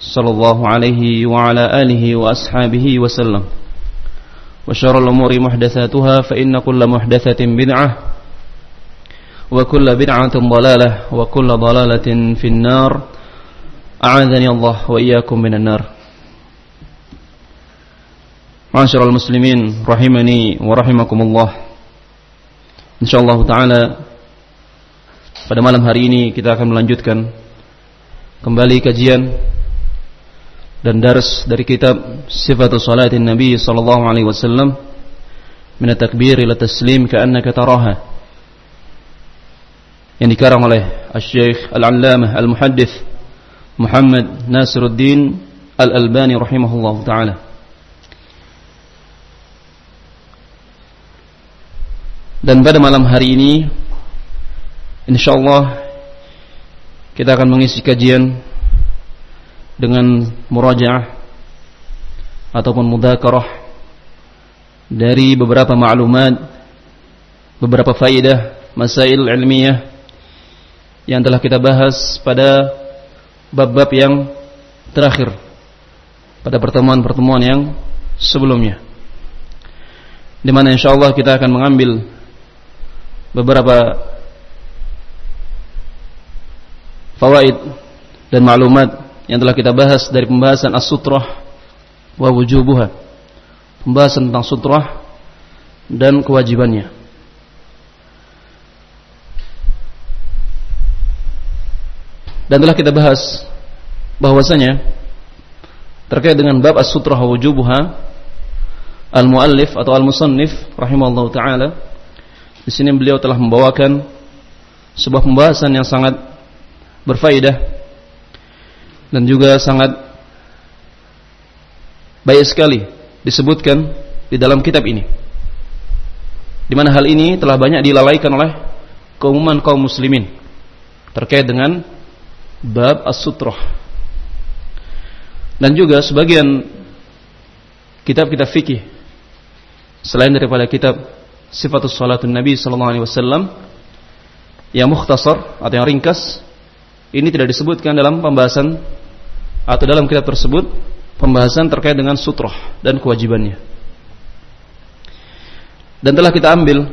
صلى الله عليه وعلى آله وأصحابه وسلم. وشر الأمور محدثاتها فإن كل محدثة بدعة وكل بدعة ضلالة وكل ضلالة في النار. أعاذني الله وإياكم من النار. معاشر المسلمين رحمني ورحمكم الله. InsyaAllah ta'ala Pada malam hari ini kita akan melanjutkan Kembali kajian Dan dars dari kitab Sifatul Salatin Nabi Sallallahu Alaihi Wasallam Min takbir ila taslim Ka'annaka taraha Yang dikarang oleh Al-Syeikh Al-Allamah Al-Muhaddith Muhammad Nasiruddin Al-Albani Rahimahullah Ta'ala. Dan pada malam hari ini InsyaAllah Kita akan mengisi kajian Dengan murajaah Ataupun mudakarah Dari beberapa maklumat Beberapa faidah Masail ilmiah Yang telah kita bahas pada Bab-bab yang terakhir Pada pertemuan-pertemuan yang sebelumnya. Di mana insyaallah kita akan mengambil beberapa fawaid dan maklumat yang telah kita bahas dari pembahasan as-sutrah wa wujubuha. Pembahasan tentang sutrah dan kewajibannya. Dan telah kita bahas bahwasanya terkait dengan bab as-sutrah wa wujubuha al-muallif atau al-musannif rahimallahu taala di sini beliau telah membawakan sebuah pembahasan yang sangat berfaedah dan juga sangat baik sekali disebutkan di dalam kitab ini. Di mana hal ini telah banyak dilalaikan oleh keumuman kaum muslimin terkait dengan bab as-sutrah. Dan juga sebagian kitab-kitab fikih selain daripada kitab sifatus salatun Nabi sallallahu alaihi wasallam yang mukhtasar atau yang ringkas ini tidak disebutkan dalam pembahasan atau dalam kitab tersebut pembahasan terkait dengan sutroh dan kewajibannya. Dan telah kita ambil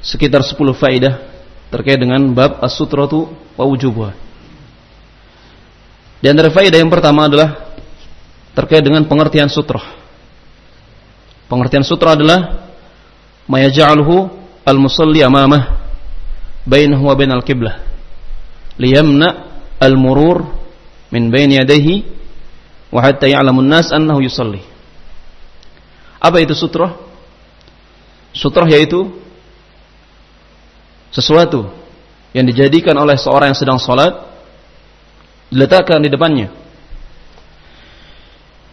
sekitar 10 faidah terkait dengan bab as-sutratu wa wujubuha. Di antara faidah yang pertama adalah terkait dengan pengertian sutroh. Pengertian sutra adalah mayaj'aluhu al-musalli amamah bainahu wa bainal qiblah liyamna al-murur min baini yadayhi wa hatta ya'lamu an-nas annahu yusalli. Apa itu sutra? Sutra yaitu sesuatu yang dijadikan oleh seorang yang sedang salat diletakkan di depannya.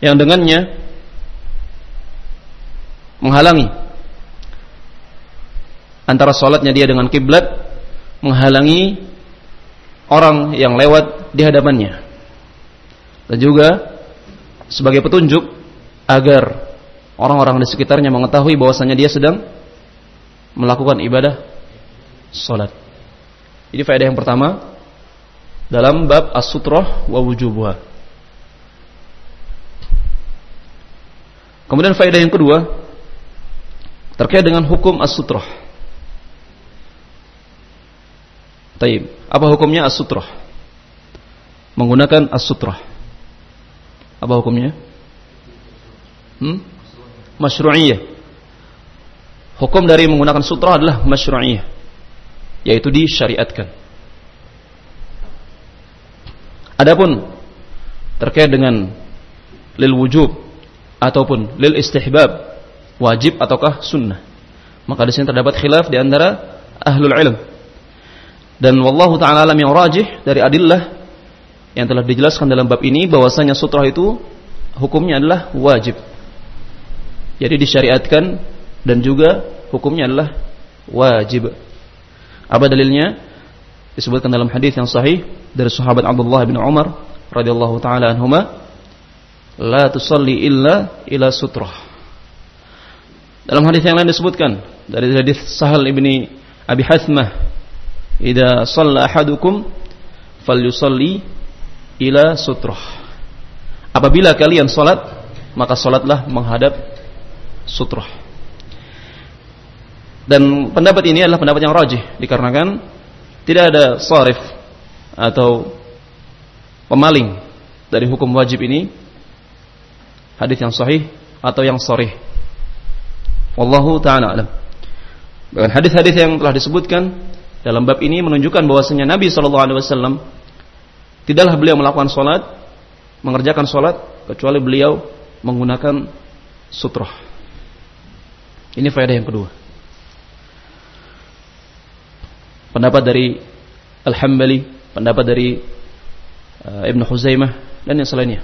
Yang dengannya menghalangi antara sholatnya dia dengan kiblat menghalangi orang yang lewat di hadapannya dan juga sebagai petunjuk agar orang-orang di sekitarnya mengetahui bahwasanya dia sedang melakukan ibadah salat. Ini faedah yang pertama dalam bab as-sutrah wa wujubuha. Kemudian faedah yang kedua terkait dengan hukum as-sutrah. Taib. Apa hukumnya as-sutrah? Menggunakan as-sutrah. Apa hukumnya? Hmm? Masyru'iyah. Hukum dari menggunakan sutrah adalah masyru'iyah. Yaitu disyariatkan. Adapun terkait dengan lil wujub ataupun lil istihbab wajib ataukah sunnah maka di sini terdapat khilaf di antara ahlul ilm dan wallahu taala alam yang rajih dari adillah yang telah dijelaskan dalam bab ini bahwasanya sutrah itu hukumnya adalah wajib. Jadi disyariatkan dan juga hukumnya adalah wajib. Apa dalilnya? Disebutkan dalam hadis yang sahih dari sahabat Abdullah bin Umar radhiyallahu taala anhuma la tusalli illa ila sutrah. Dalam hadis yang lain disebutkan dari hadis Sahal ibni Abi Hathmah idza shalla ahadukum falyusalli ila sutrah apabila kalian salat maka salatlah menghadap sutrah dan pendapat ini adalah pendapat yang rajih dikarenakan tidak ada sarif atau pemaling dari hukum wajib ini hadis yang sahih atau yang sharih. Wallahu taala alam. Bahkan hadis-hadis yang telah disebutkan dalam bab ini menunjukkan bahwasanya Nabi sallallahu alaihi wasallam tidaklah beliau melakukan salat, mengerjakan salat kecuali beliau menggunakan sutrah. Ini faedah yang kedua. Pendapat dari Al-Hambali pendapat dari uh, Ibn Huzaimah dan yang selainnya.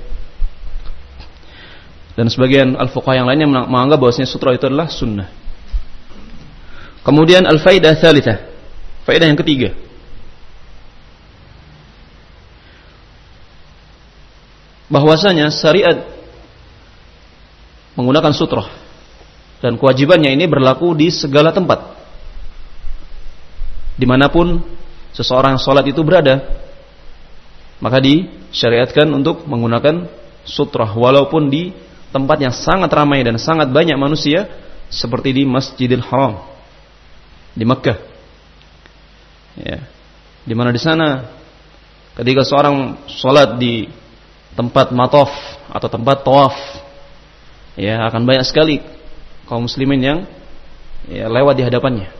Dan sebagian al-fuqah yang lainnya menganggap bahwasanya sutra itu adalah sunnah. Kemudian al-faidah thalithah. Faidah yang ketiga. Bahwasanya syariat menggunakan sutra dan kewajibannya ini berlaku di segala tempat. Di mana pun seseorang sholat itu berada maka disyariatkan untuk menggunakan sutrah walaupun di tempat yang sangat ramai dan sangat banyak manusia seperti di Masjidil Haram di Mekkah ya di mana di sana ketika seorang sholat di tempat matof atau tempat tawaf ya akan banyak sekali kaum muslimin yang ya, lewat di hadapannya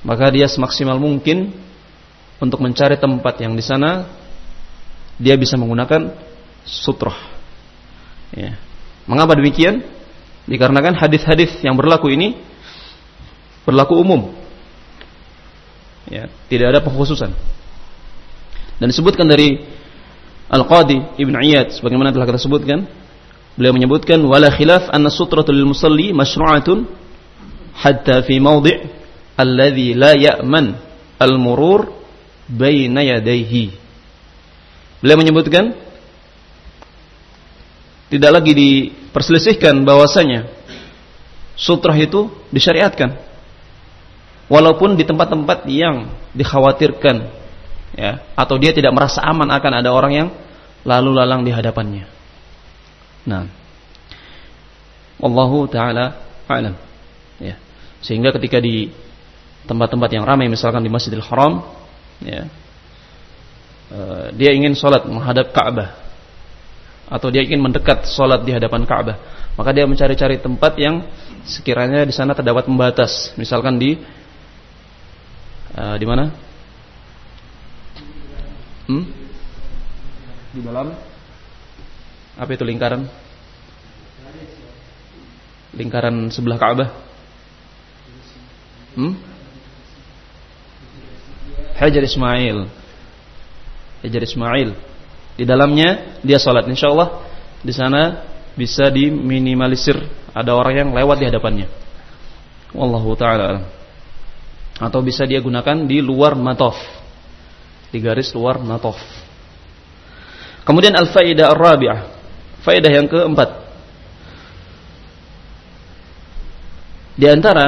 maka dia semaksimal mungkin untuk mencari tempat yang di sana dia bisa menggunakan sutroh. Ya. Mengapa demikian? Dikarenakan hadis-hadis yang berlaku ini berlaku umum. Ya, tidak ada pengkhususan. Dan disebutkan dari Al-Qadi Ibn Iyad sebagaimana telah kita sebutkan, beliau menyebutkan wala khilaf anna sutratul musalli masyru'atun hatta fi mawdi' alladhi la ya'man al-murur baina yadayhi. Beliau menyebutkan tidak lagi diperselisihkan bahwasanya sutrah itu disyariatkan walaupun di tempat-tempat yang dikhawatirkan ya atau dia tidak merasa aman akan ada orang yang lalu lalang di hadapannya. Nah, Allahu taala alam. Ya. Sehingga ketika di tempat-tempat yang ramai misalkan di Masjidil Haram ya, uh, dia ingin sholat menghadap Ka'bah atau dia ingin mendekat sholat di hadapan Ka'bah maka dia mencari-cari tempat yang sekiranya di sana terdapat pembatas misalkan di uh, di mana hmm? di dalam apa itu lingkaran lingkaran sebelah Ka'bah hmm? Hajar Ismail. Hajar Ismail. Di dalamnya dia sholat. Insya Allah di sana bisa diminimalisir ada orang yang lewat di hadapannya. Wallahu taala Atau bisa dia gunakan di luar matof. Di garis luar matof. Kemudian al-faidah ar-rabi'ah. Faidah yang keempat. Di antara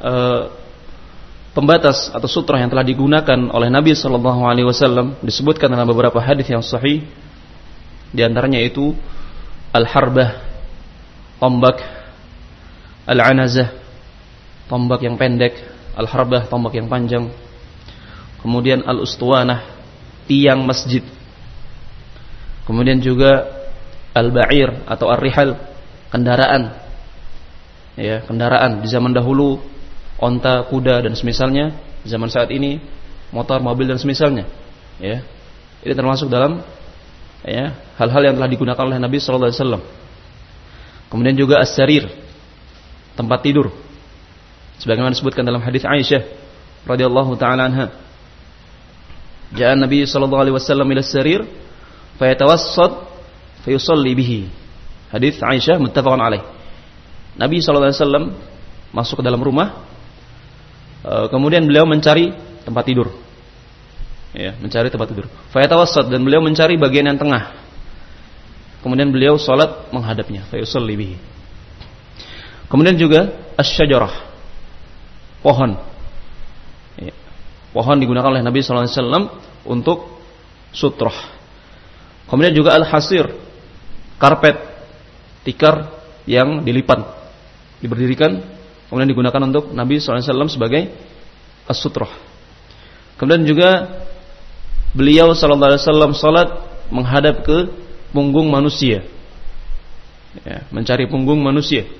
uh, pembatas atau sutra yang telah digunakan oleh Nabi Wasallam disebutkan dalam beberapa hadis yang sahih. Di antaranya itu al-harbah, tombak, al-anazah, tombak yang pendek, al-harbah, tombak yang panjang. Kemudian al-ustuwanah, tiang masjid. Kemudian juga al-ba'ir atau ar-rihal, kendaraan. Ya, kendaraan di zaman dahulu onta, kuda dan semisalnya. Zaman saat ini motor, mobil dan semisalnya. Ya. Ini termasuk dalam ya hal-hal yang telah digunakan oleh Nabi wasallam. Kemudian juga as-sarir, tempat tidur. Sebagaimana disebutkan dalam hadis Aisyah radhiyallahu taala anha. Ja'a Nabi sallallahu alaihi wasallam ila as-sarir fayatawassat fayusalli bihi. Hadis Aisyah muttafaqun alaih. Nabi sallallahu alaihi wasallam masuk ke dalam rumah Eh, kemudian beliau mencari tempat tidur. Ya, mencari tempat tidur. Fayatawassat dan beliau mencari bagian yang tengah. Kemudian beliau salat menghadapnya, fayusalli bihi. Kemudian juga asy-syajarah. Pohon. Ya. Pohon digunakan oleh Nabi wasallam untuk sutrah. Kemudian juga al-hasir, karpet, tikar yang dilipat, diberdirikan Kemudian digunakan untuk Nabi SAW sebagai as-sutrah. Kemudian juga beliau SAW salat menghadap ke punggung manusia. Ya, mencari punggung manusia.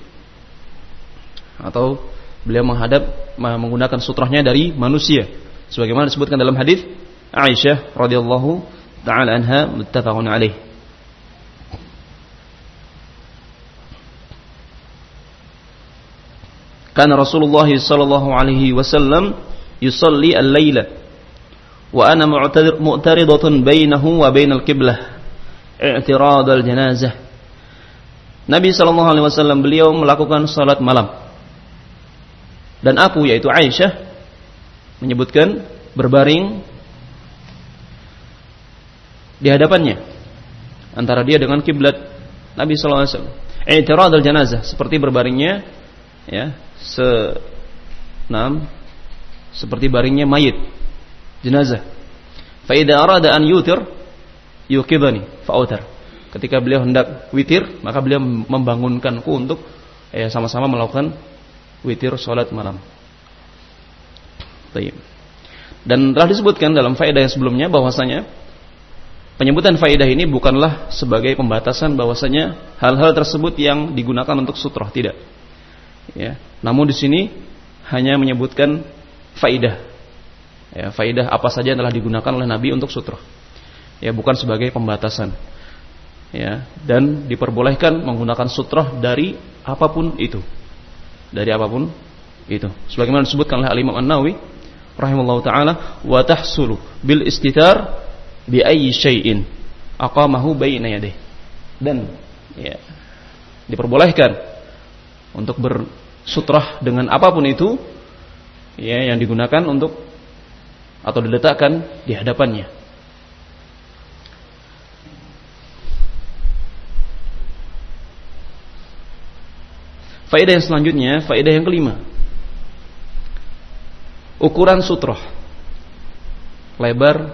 Atau beliau menghadap menggunakan sutrahnya dari manusia. Sebagaimana disebutkan dalam hadis Aisyah radhiyallahu taala anha muttafaqun alaih. كان رسول الله صلى الله عليه وسلم يصلي الليلة وأنا معترضة بينه وبين القبلة اعتراض الجنازة Nabi Shallallahu Alaihi Wasallam beliau melakukan salat malam dan aku yaitu Aisyah menyebutkan berbaring di hadapannya antara dia dengan kiblat Nabi Shallallahu Alaihi Wasallam. I'tirad al janazah seperti berbaringnya ya se enam seperti baringnya mayit jenazah. Fa idza arada an yutir yuqidani fa'utar. Ketika beliau hendak witir, maka beliau membangunkanku untuk ya sama-sama melakukan witir salat malam. Baik. Dan telah disebutkan dalam faedah yang sebelumnya bahwasanya penyebutan faedah ini bukanlah sebagai pembatasan bahwasanya hal-hal tersebut yang digunakan untuk sutroh tidak. Ya. Namun di sini hanya menyebutkan faidah. Ya, faidah apa saja yang telah digunakan oleh Nabi untuk sutroh. Ya, bukan sebagai pembatasan. Ya, dan diperbolehkan menggunakan sutroh dari apa pun itu. Dari apa pun itu. Sebagaimana disebutkan oleh Al-Imam An-Nawawi rahimallahu taala wa tahsulu bil istitar bi ayyi syai'in aqamahu baina yadayhi. Dan ya, diperbolehkan untuk bersutrah dengan apa pun itu ya yang digunakan untuk atau diletakkan di hadapannya. Faedah yang selanjutnya, faedah yang kelima. Ukuran sutroh. Lebar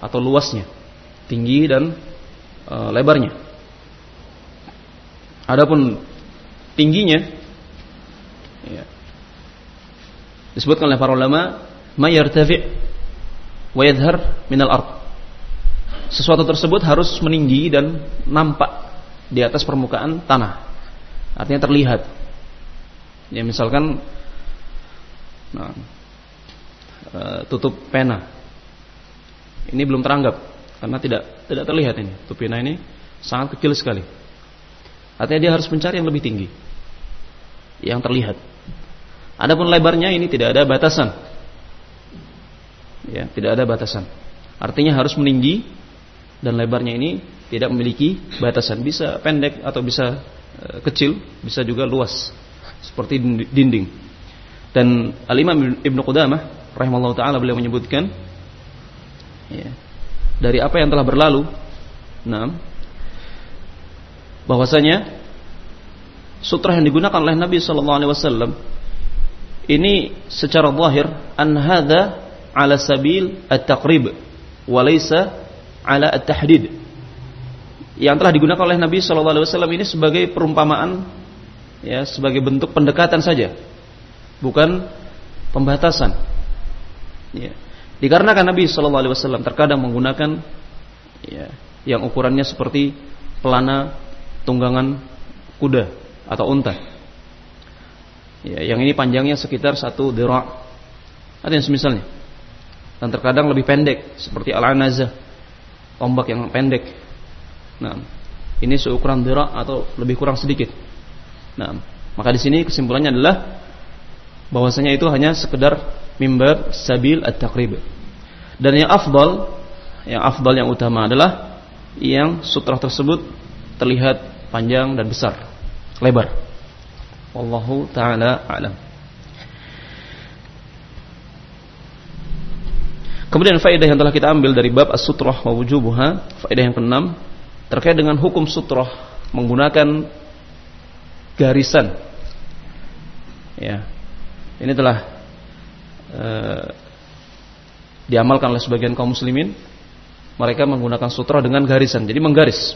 atau luasnya. Tinggi dan e, lebarnya. Adapun tingginya ya. disebutkan oleh para ulama mayartafi wa yadhhar minal ard sesuatu tersebut harus meninggi dan nampak di atas permukaan tanah artinya terlihat ya misalkan nah, e, tutup pena ini belum teranggap karena tidak tidak terlihat ini tutup pena ini sangat kecil sekali artinya dia harus mencari yang lebih tinggi yang terlihat. Adapun lebarnya ini tidak ada batasan. Ya, tidak ada batasan. Artinya harus meninggi dan lebarnya ini tidak memiliki batasan. Bisa pendek atau bisa e, kecil, bisa juga luas seperti dinding. Dan Al-Imam Ibnu Qudamah rahimahullah taala beliau menyebutkan ya, dari apa yang telah berlalu, nah, bahwasanya sutra yang digunakan oleh Nabi Shallallahu Alaihi Wasallam ini secara zahir an hadza ala sabil at-taqrib wa laysa ala at-tahdid. Yang telah digunakan oleh Nabi sallallahu alaihi wasallam ini sebagai perumpamaan ya, sebagai bentuk pendekatan saja. Bukan pembatasan. Ya. Dikarenakan Nabi sallallahu alaihi wasallam terkadang menggunakan ya, yang ukurannya seperti pelana tunggangan kuda atau unta. Ya, yang ini panjangnya sekitar satu dira. Ada yang semisalnya. Dan terkadang lebih pendek seperti al-anazah, tombak yang pendek. Nah, ini seukuran dira atau lebih kurang sedikit. Nah, maka di sini kesimpulannya adalah bahwasanya itu hanya sekedar mimbar sabil at-taqrib. Dan yang afdal, yang afdal yang utama adalah yang sutra tersebut terlihat panjang dan besar, lebar. Wallahu taala alam. Kemudian faedah yang telah kita ambil dari bab as-sutrah wa wujubuha, faedah yang keenam terkait dengan hukum sutrah menggunakan garisan. Ya. Ini telah uh, diamalkan oleh sebagian kaum muslimin. Mereka menggunakan sutra dengan garisan. Jadi menggaris.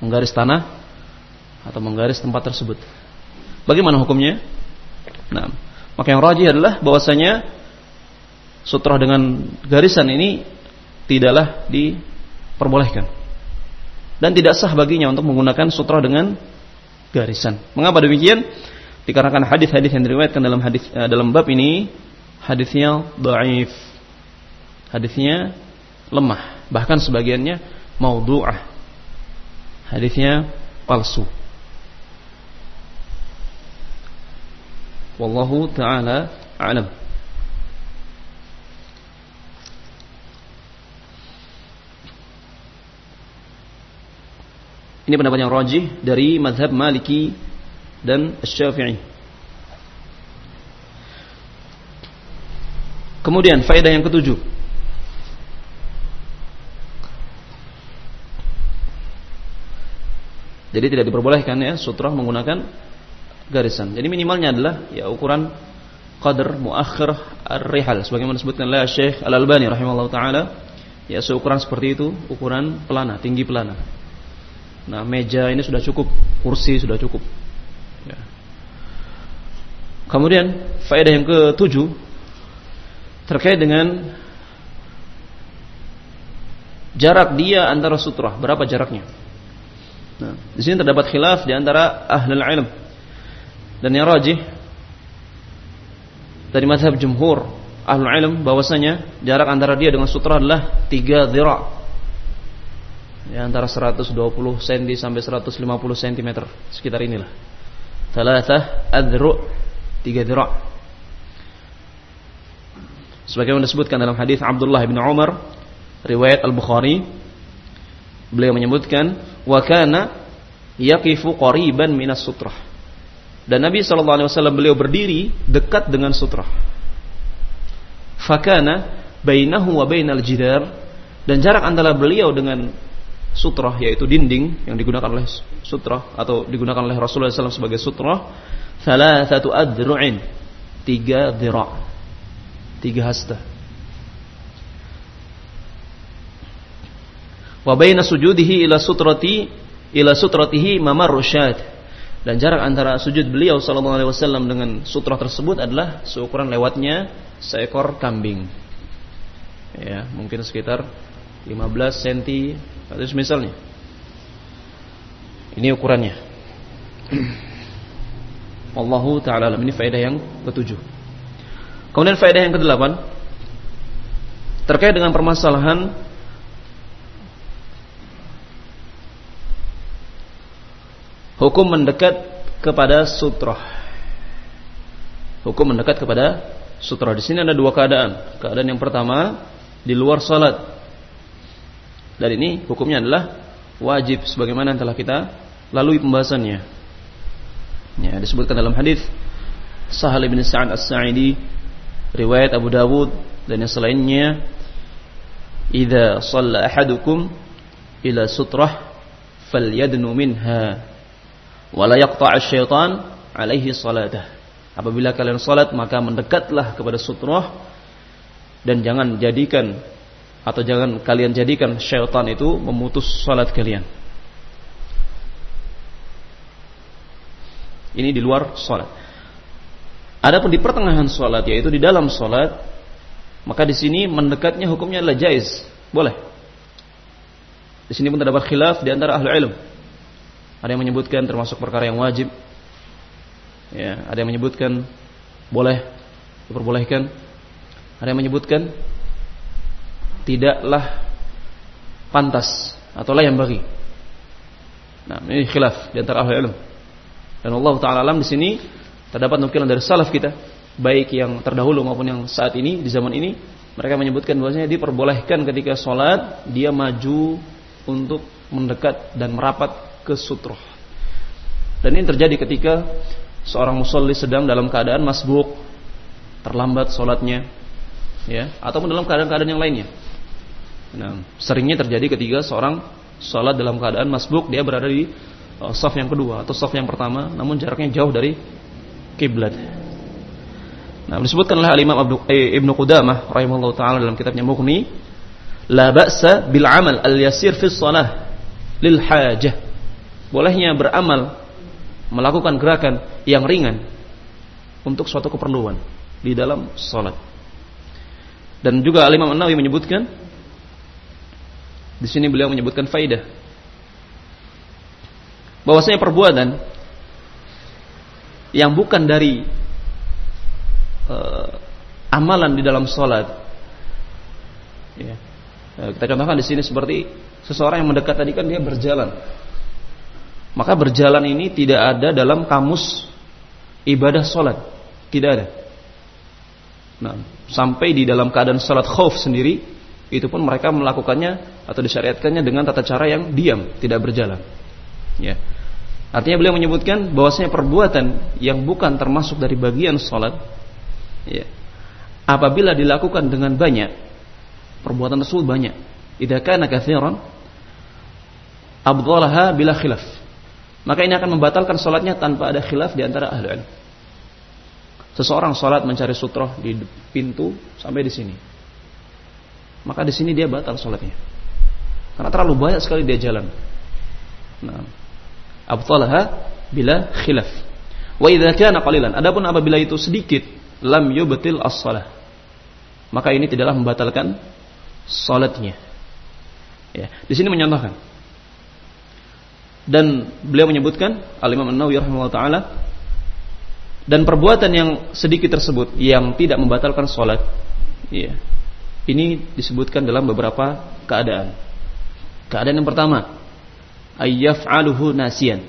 Menggaris tanah atau menggaris tempat tersebut. Bagaimana hukumnya? Nah, maka yang rajih adalah bahwasanya sutra dengan garisan ini tidaklah diperbolehkan dan tidak sah baginya untuk menggunakan sutra dengan garisan. Mengapa demikian? Dikarenakan hadis-hadis yang diriwayatkan dalam hadis uh, dalam bab ini hadisnya dhaif. Hadisnya lemah, bahkan sebagiannya maudhu'ah. Hadisnya palsu. Wallahu taala a'lam. Ini pendapat yang rajih dari mazhab Maliki dan Syafi'i. Kemudian faedah yang ketujuh. Jadi tidak diperbolehkan ya sutra menggunakan garisan. Jadi minimalnya adalah ya ukuran qadar muakhir ar-rihal sebagaimana disebutkan oleh Syekh Al-Albani rahimahullah taala ya seukuran seperti itu ukuran pelana tinggi pelana nah meja ini sudah cukup kursi sudah cukup ya. kemudian faedah yang ketujuh terkait dengan jarak dia antara sutra berapa jaraknya nah di sini terdapat khilaf di antara ahli ilm dan yang rajih dari mazhab jumhur ahlul ilm bahwasanya jarak antara dia dengan sutra adalah 3 dhira. Ya, antara 120 cm sampai 150 cm sekitar inilah. Thalathah adru 3 dhira. Sebagaimana disebutkan dalam hadis Abdullah bin Umar riwayat Al-Bukhari beliau menyebutkan wa kana yaqifu qariban minas sutrah dan Nabi Shallallahu Alaihi Wasallam beliau berdiri dekat dengan sutra. Fakana bainahu wa bainal jidar dan jarak antara beliau dengan sutra yaitu dinding yang digunakan oleh sutra atau digunakan oleh Rasulullah SAW sebagai sutra salah satu adru'in tiga dira tiga hasta wa baina sujudihi ila sutrati ila sutratihi mamar rusyad dan jarak antara sujud beliau sallallahu alaihi wasallam dengan sutra tersebut adalah seukuran lewatnya seekor kambing. Ya, mungkin sekitar 15 cm atau misalnya. Ini ukurannya. Allahu taala ini faedah yang ketujuh. Kemudian faedah yang kedelapan terkait dengan permasalahan Hukum mendekat kepada sutra. Hukum mendekat kepada sutra. Di sini ada dua keadaan. Keadaan yang pertama di luar salat. Dan ini hukumnya adalah wajib sebagaimana telah kita lalui pembahasannya. Ya, disebutkan dalam hadis Sahal bin Sa'ad As-Sa'idi riwayat Abu Dawud dan yang selainnya "Idza shalla ahadukum ila sutrah falyadnu minha wala yaqta'a syaitan alaihi salatah. Apabila kalian sholat maka mendekatlah kepada sutroh dan jangan jadikan atau jangan kalian jadikan syaitan itu memutus sholat kalian. Ini di luar sholat. Adapun di pertengahan sholat yaitu di dalam sholat maka di sini mendekatnya hukumnya adalah jais, boleh. Di sini pun terdapat khilaf di antara ahli ilmu. Ada yang menyebutkan termasuk perkara yang wajib, Ya, ada yang menyebutkan boleh diperbolehkan. Ada yang menyebutkan tidaklah pantas atau yang bagi. Nah, ini khilaf di antara ahli ilmu. Dan Allah taala alam di sini terdapat nukilan dari salaf kita, baik yang terdahulu maupun yang saat ini di zaman ini, mereka menyebutkan bahwasanya diperbolehkan ketika sholat dia maju untuk mendekat dan merapat ke sutroh. Dan ini terjadi ketika seorang musolli sedang dalam keadaan masbuk, terlambat sholatnya, ya, ataupun dalam keadaan-keadaan yang lainnya. Nah, seringnya terjadi ketika seorang sholat dalam keadaan masbuk, dia berada di uh, saf yang kedua atau saf yang pertama, namun jaraknya jauh dari kiblat. Nah, disebutkan oleh Imam eh, Ibnu Qudamah rahimahullah taala dalam kitabnya Mughni, la ba'sa bil amal al yasir fi shalah lil hajah. Bolehnya beramal melakukan gerakan yang ringan untuk suatu keperluan di dalam sholat. Dan juga Imam An-Nawawi menyebutkan di sini beliau menyebutkan faidah bahwasanya perbuatan yang bukan dari uh, amalan di dalam sholat ya. Eh, kita contohkan di sini seperti seseorang yang mendekat tadi kan dia berjalan maka berjalan ini tidak ada dalam kamus ibadah sholat. Tidak ada. Nah, sampai di dalam keadaan sholat khauf sendiri, itu pun mereka melakukannya atau disyariatkannya dengan tata cara yang diam, tidak berjalan. Ya. Artinya beliau menyebutkan bahwasanya perbuatan yang bukan termasuk dari bagian sholat, ya, apabila dilakukan dengan banyak, perbuatan tersebut banyak. Idza kana katsiran abdalaha bila khilaf maka ini akan membatalkan sholatnya tanpa ada khilaf di antara ahli. Seseorang sholat mencari sutroh di pintu sampai di sini. Maka di sini dia batal sholatnya. Karena terlalu banyak sekali dia jalan. Nah, abtalaha bila khilaf. Wa idza kana qalilan. Adapun apabila itu sedikit, lam yubtil as-shalah. Maka ini tidaklah membatalkan sholatnya. Ya, di sini menyontohkan dan beliau menyebutkan Al-Imam An-Nawawi rahimahullah taala dan perbuatan yang sedikit tersebut yang tidak membatalkan sholat ya, ini disebutkan dalam beberapa keadaan. Keadaan yang pertama ayyaf'aluhu nasian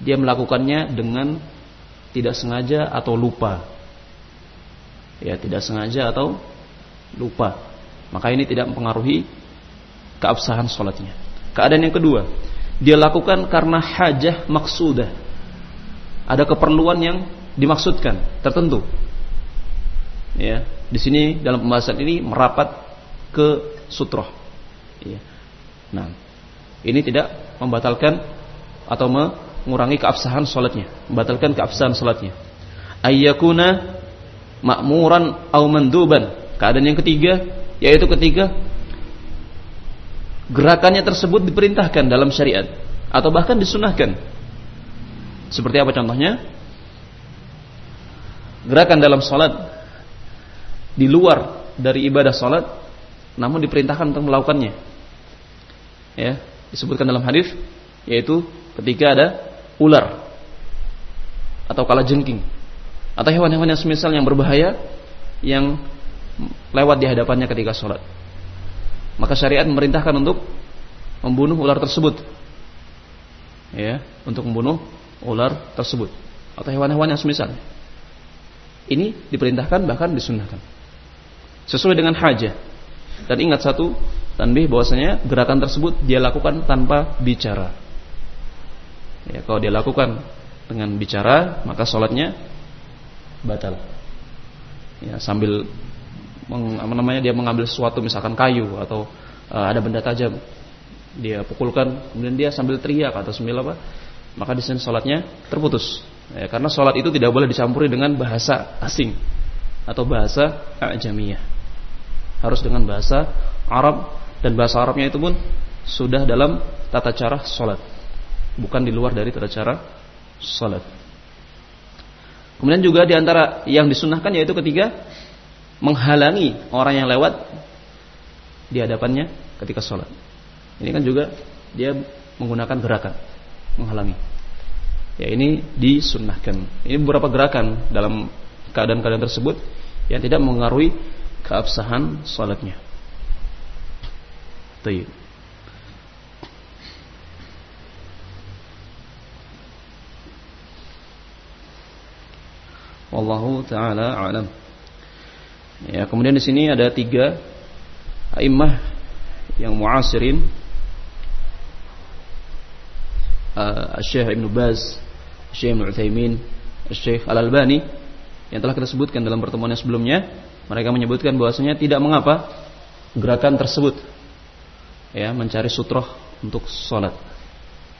dia melakukannya dengan tidak sengaja atau lupa. Ya tidak sengaja atau lupa. Maka ini tidak mempengaruhi keabsahan sholatnya. Keadaan yang kedua dia lakukan karena hajah maksudah. Ada keperluan yang dimaksudkan, tertentu. Ya, di sini dalam pembahasan ini merapat ke sutroh. Ya. Nah, ini tidak membatalkan atau mengurangi keabsahan sholatnya, membatalkan keabsahan sholatnya. Ayyakuna makmuran au manduban. Keadaan yang ketiga yaitu ketika gerakannya tersebut diperintahkan dalam syariat atau bahkan disunahkan. Seperti apa contohnya? Gerakan dalam salat di luar dari ibadah salat namun diperintahkan untuk melakukannya. Ya, disebutkan dalam hadis yaitu ketika ada ular atau kala jengking atau hewan-hewan yang semisal yang berbahaya yang lewat di hadapannya ketika sholat maka syariat memerintahkan untuk membunuh ular tersebut. Ya, untuk membunuh ular tersebut atau hewan-hewan yang semisal. Ini diperintahkan bahkan disunahkan. Sesuai dengan hajah. Dan ingat satu tanbih bahwasanya gerakan tersebut dia lakukan tanpa bicara. Ya, kalau dia lakukan dengan bicara, maka sholatnya batal. Ya, sambil meng, apa namanya dia mengambil sesuatu misalkan kayu atau uh, ada benda tajam dia pukulkan kemudian dia sambil teriak atau sambil apa maka di sini sholatnya terputus Ya, karena sholat itu tidak boleh dicampuri dengan bahasa asing atau bahasa ajamiyah. Harus dengan bahasa Arab dan bahasa Arabnya itu pun sudah dalam tata cara sholat, bukan di luar dari tata cara sholat. Kemudian juga di antara yang disunahkan yaitu ketiga menghalangi orang yang lewat di hadapannya ketika sholat. Ini kan juga dia menggunakan gerakan menghalangi. Ya ini disunnahkan. Ini beberapa gerakan dalam keadaan-keadaan tersebut yang tidak mengaruhi keabsahan salatnya. Tayyib. Wallahu taala alam. Ya, kemudian di sini ada tiga a'immah yang muasirin uh, Syekh Ibn Baz Syekh Ibn Uthaymin, Syekh Al-Albani yang telah kita sebutkan dalam pertemuan yang sebelumnya, mereka menyebutkan bahwasanya tidak mengapa gerakan tersebut ya mencari sutroh untuk sholat.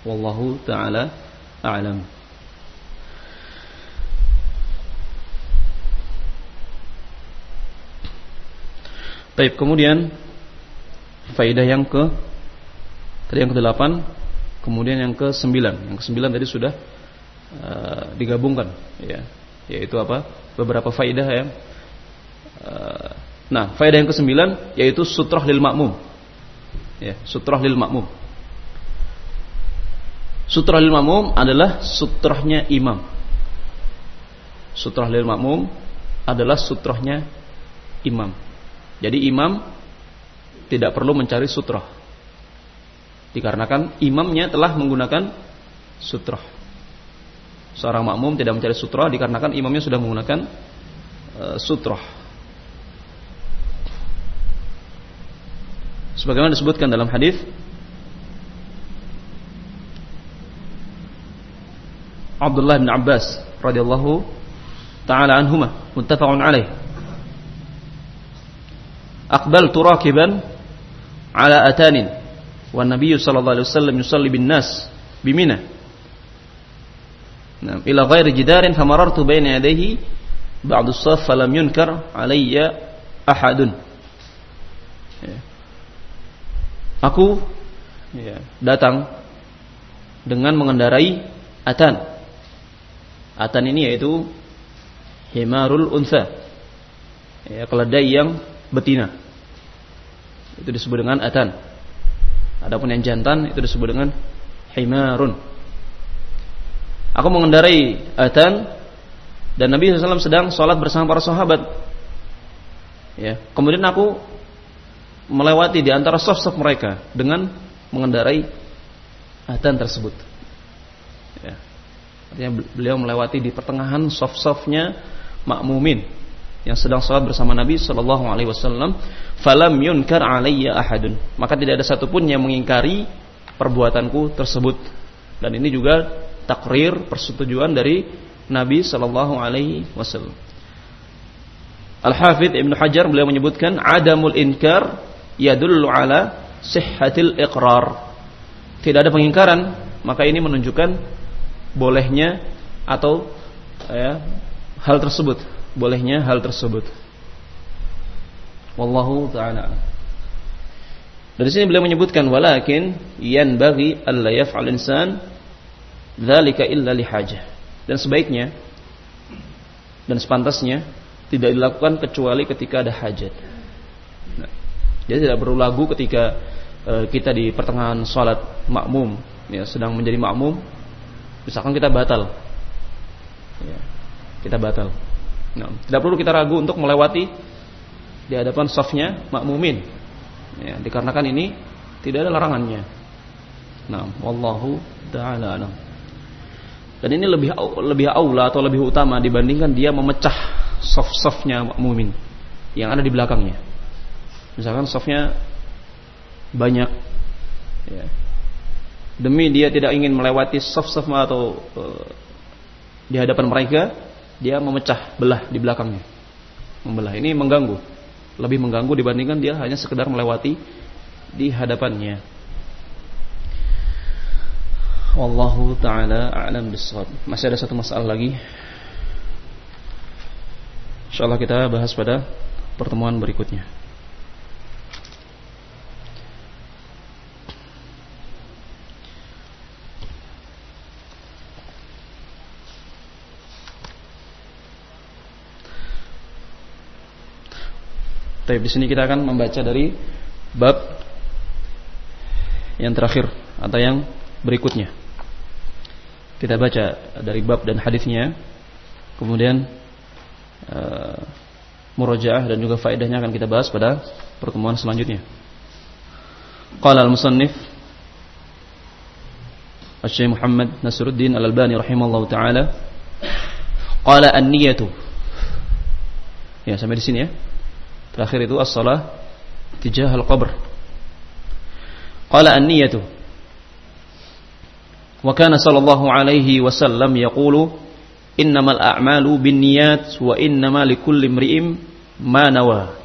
Wallahu taala a'lam. Baik, kemudian faidah yang ke tadi yang ke-8, kemudian yang ke-9. Yang ke-9 tadi sudah uh, digabungkan ya yaitu apa beberapa faidah ya nah faidah yang kesembilan yaitu sutroh lil makmum. Ya sutroh lil makmum. Sutroh lil makmum adalah sutrohnya imam. Sutroh lil makmum adalah sutrohnya imam. Jadi imam tidak perlu mencari sutroh dikarenakan imamnya telah menggunakan sutroh seorang makmum tidak mencari sutroh dikarenakan imamnya sudah menggunakan uh, sutroh. Sebagaimana disebutkan dalam hadis Abdullah bin Abbas radhiyallahu taala anhuma muttafaqun alaih. Aqbal turakiban ala atanin wa Nabi sallallahu alaihi wasallam yusalli bin nas bimina Nah, ila ghairi jidarin famarartu baina yadayhi ba'du saf falam yunkar alayya ahadun. Ya. Aku ya, datang dengan mengendarai atan. Atan ini yaitu himarul unsa. Ya, keledai yang betina. Itu disebut dengan atan. Adapun yang jantan itu disebut dengan himarun. Aku mengendarai atan dan Nabi SAW sedang sholat bersama para sahabat. Ya, kemudian aku melewati di antara soft-soft mereka dengan mengendarai atan tersebut. Ya. Artinya beliau melewati di pertengahan soft-softnya makmumin yang sedang sholat bersama Nabi Shallallahu Alaihi Wasallam. Falam yunkar alayya ahadun. Maka tidak ada satupun yang mengingkari perbuatanku tersebut. Dan ini juga takrir persetujuan dari Nabi Shallallahu Alaihi Wasallam. Al Hafidh Ibnu Hajar beliau menyebutkan adamul inkar yadullu ala sihhatil iqrar. Tidak ada pengingkaran, maka ini menunjukkan bolehnya atau ya, hal tersebut, bolehnya hal tersebut. Wallahu taala. Dari sini beliau menyebutkan walakin yanbaghi alla yaf'al insan dzalika illa lihajah. Dan sebaiknya dan sepantasnya tidak dilakukan kecuali ketika ada hajat. Nah, jadi tidak perlu lagu ketika e, kita di pertengahan sholat makmum, ya, sedang menjadi makmum, misalkan kita batal, ya, kita batal. Nah, tidak perlu kita ragu untuk melewati di hadapan softnya makmumin, ya, dikarenakan ini tidak ada larangannya. Nah, wallahu taala alam. Dan ini lebih lebih aula atau lebih utama dibandingkan dia memecah soft-softnya mumin yang ada di belakangnya. Misalkan softnya banyak, ya. demi dia tidak ingin melewati soft-soft atau uh, di hadapan mereka, dia memecah belah di belakangnya, membelah. Ini mengganggu, lebih mengganggu dibandingkan dia hanya sekedar melewati di hadapannya. Wallahu taala a'lam bissawab. Masih ada satu masalah lagi. Insyaallah kita bahas pada pertemuan berikutnya. Tapi di sini kita akan membaca dari bab yang terakhir atau yang berikutnya. Kita baca dari bab dan hadisnya, kemudian uh, murojaah dan juga faedahnya akan kita bahas pada pertemuan selanjutnya. Qala al-musannif Syekh Muhammad Nasruddin Al-Albani rahimallahu taala qala an-niyatu Ya sampai di sini ya. Terakhir itu as-salah tijah al-qabr. Qala an-niyatu Wa kana sallallahu alaihi wasallam yaqulu innamal a'malu binniyat wa innama likulli imri'in ma nawa.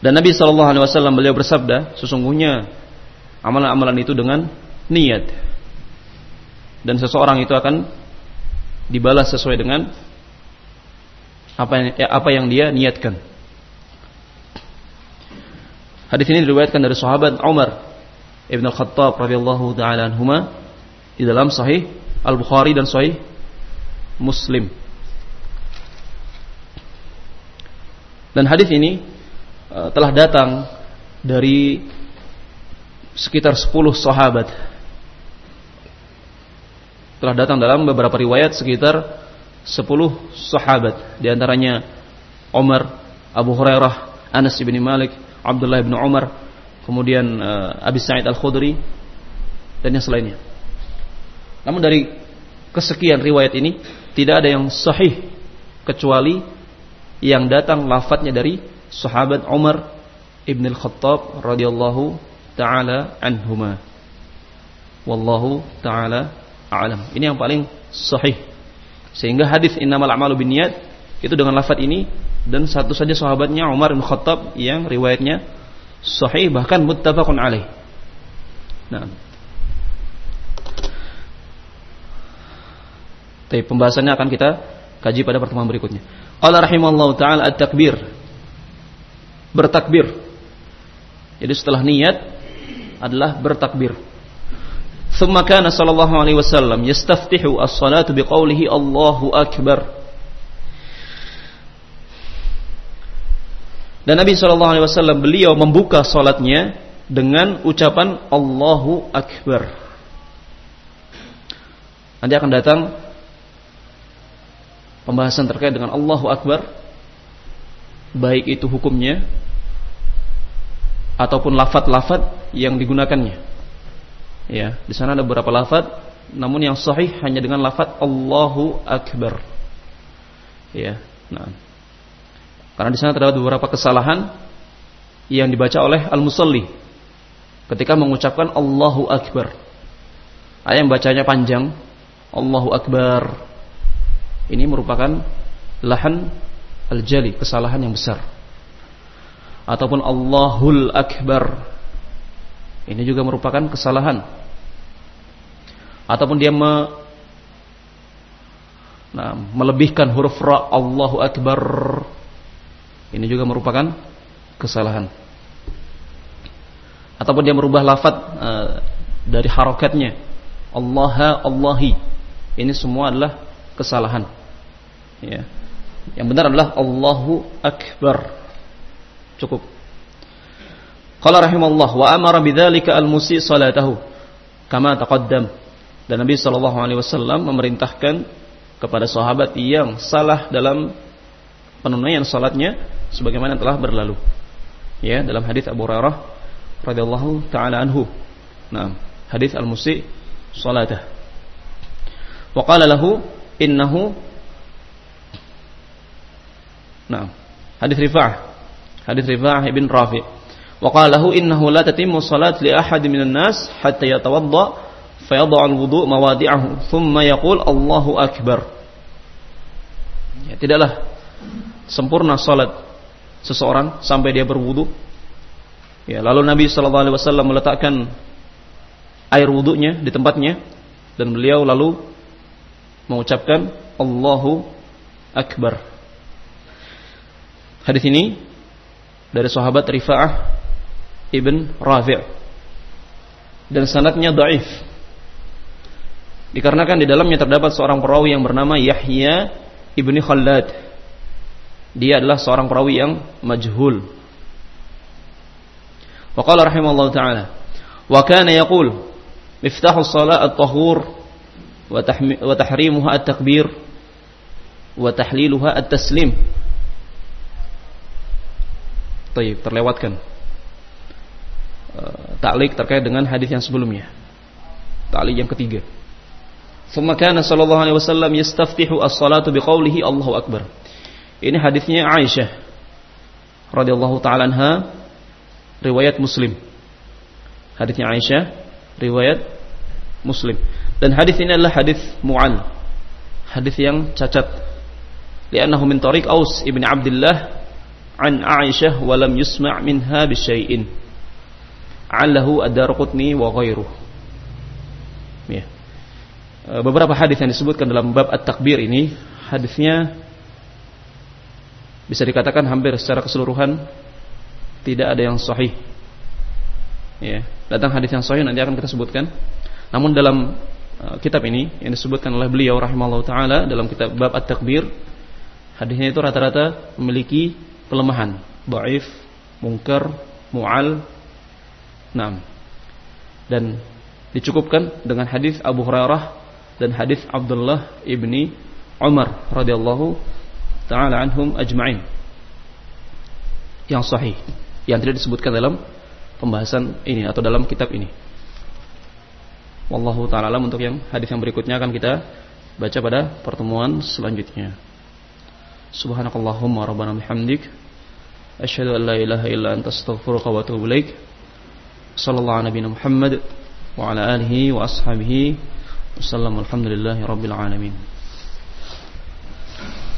Dan Nabi sallallahu alaihi wasallam beliau bersabda, sesungguhnya amalan-amalan itu dengan niat. Dan seseorang itu akan dibalas sesuai dengan apa yang, apa yang dia niatkan. Hadis ini diriwayatkan dari sahabat Umar Ibn Al-Khattab radhiyallahu taala anhuma di dalam sahih Al-Bukhari dan sahih Muslim. Dan hadis ini uh, telah datang dari sekitar 10 sahabat. Telah datang dalam beberapa riwayat sekitar 10 sahabat, di antaranya Umar, Abu Hurairah, Anas bin Malik, Abdullah bin Umar, kemudian uh, Abi Sa'id Al-Khudri dan yang selainnya. Namun dari kesekian riwayat ini tidak ada yang sahih kecuali yang datang lafadznya dari sahabat Umar ibn al-Khattab radhiyallahu taala anhuma. Wallahu taala a'lam. Ini yang paling sahih. Sehingga hadis innamal a'malu binniyat itu dengan lafadz ini dan satu saja sahabatnya Umar bin Khattab yang riwayatnya sahih bahkan muttafaqun alaih. Nah. Tapi pembahasannya akan kita kaji pada pertemuan berikutnya. Allah rahimallahu taala at-takbir. Bertakbir. Jadi setelah niat adalah bertakbir. ثم كان صلى الله عليه وسلم يستفتح الصلاة بقوله الله أكبر Dan Nabi Shallallahu Alaihi Wasallam beliau membuka sholatnya dengan ucapan Allahu Akbar. Nanti akan datang pembahasan terkait dengan Allahu Akbar, baik itu hukumnya ataupun lafat-lafat yang digunakannya. Ya, di sana ada beberapa lafat, namun yang sahih hanya dengan lafat Allahu Akbar. Ya, nah. Karena di sana terdapat beberapa kesalahan yang dibaca oleh al-musalli ketika mengucapkan Allahu Akbar. Ayat yang bacanya panjang, Allahu Akbar. Ini merupakan lahan al-jali, kesalahan yang besar. Ataupun Allahul Akbar. Ini juga merupakan kesalahan. Ataupun dia me, nah, melebihkan huruf ra Allahu Akbar ini juga merupakan kesalahan. Ataupun dia merubah lafaz uh, dari harokatnya. Allah Allahi. Ini semua adalah kesalahan. Ya. Yang benar adalah Allahu Akbar. Cukup. Qala rahimallah wa amara bidzalika al-musi salatahu kama taqaddam. Dan Nabi sallallahu alaihi wasallam memerintahkan kepada sahabat yang salah dalam penunaian salatnya sebagaimana telah berlalu. Ya, dalam hadis Abu Hurairah radhiyallahu taala anhu. Nah, hadis al-musi salatah. Wa qala lahu innahu Nah, hadis Rifa'ah. Hadis Rifa'ah ibn Rafi'. Wa qala lahu innahu la tatimmu salat li ahad minan nas hatta yatawadda fayadha al-wudu' mawadi'ahu thumma yaqul Allahu akbar. Ya, tidaklah sempurna salat seseorang sampai dia berwudu Ya, lalu Nabi Shallallahu Alaihi Wasallam meletakkan air wudhunya di tempatnya dan beliau lalu mengucapkan Allahu Akbar. Hadis ini dari sahabat Rifa'ah ibn Rafi' dan sanadnya dhaif. Dikarenakan di dalamnya terdapat seorang perawi yang bernama Yahya ibni Khallad. Dia adalah seorang perawi yang majhul. Wa qala rahimallahu taala wa kana yaqul miftahu salat at-tahur wa tahrimuha at-takbir wa tahliluha at-taslim. Tayyib, terlewatkan. Uh, Ta'liq terkait dengan hadis yang sebelumnya. Ta'liq yang ketiga. ثم كان صلى الله عليه وسلم يستفتح الصلاة بقوله الله أكبر. Ini hadisnya Aisyah radhiyallahu taala anha riwayat Muslim. Hadisnya Aisyah riwayat Muslim. Dan hadis ini adalah hadis mu'al. Hadis yang cacat. Li'annahu min tariq Aus ibn Abdullah an Aisyah wa lam yusma' minha bisyai'in. Allahu ad-Darqutni wa ghairuh. Ya. E, beberapa hadis yang disebutkan dalam bab at-takbir ini hadisnya bisa dikatakan hampir secara keseluruhan tidak ada yang sahih. Ya, datang hadis yang sahih nanti akan kita sebutkan. Namun dalam uh, kitab ini yang disebutkan oleh beliau rahimahullah taala dalam kitab bab at-takbir hadisnya itu rata-rata memiliki kelemahan, dhaif, mungkar, mu'al. Nah, dan dicukupkan dengan hadis Abu Hurairah dan hadis Abdullah ibni Umar radhiyallahu taala anhum ajma'in yang sahih yang tidak disebutkan dalam pembahasan ini atau dalam kitab ini. Wallahu taala untuk yang hadis yang berikutnya akan kita baca pada pertemuan selanjutnya. Subhanakallahumma rabbana bihamdik asyhadu an la ilaha illa anta astaghfiruka wa atubu ilaik. Sallallahu alaihi Muhammad wa ala alihi wa ashabihi وسلم والحمد لله رب العالمين.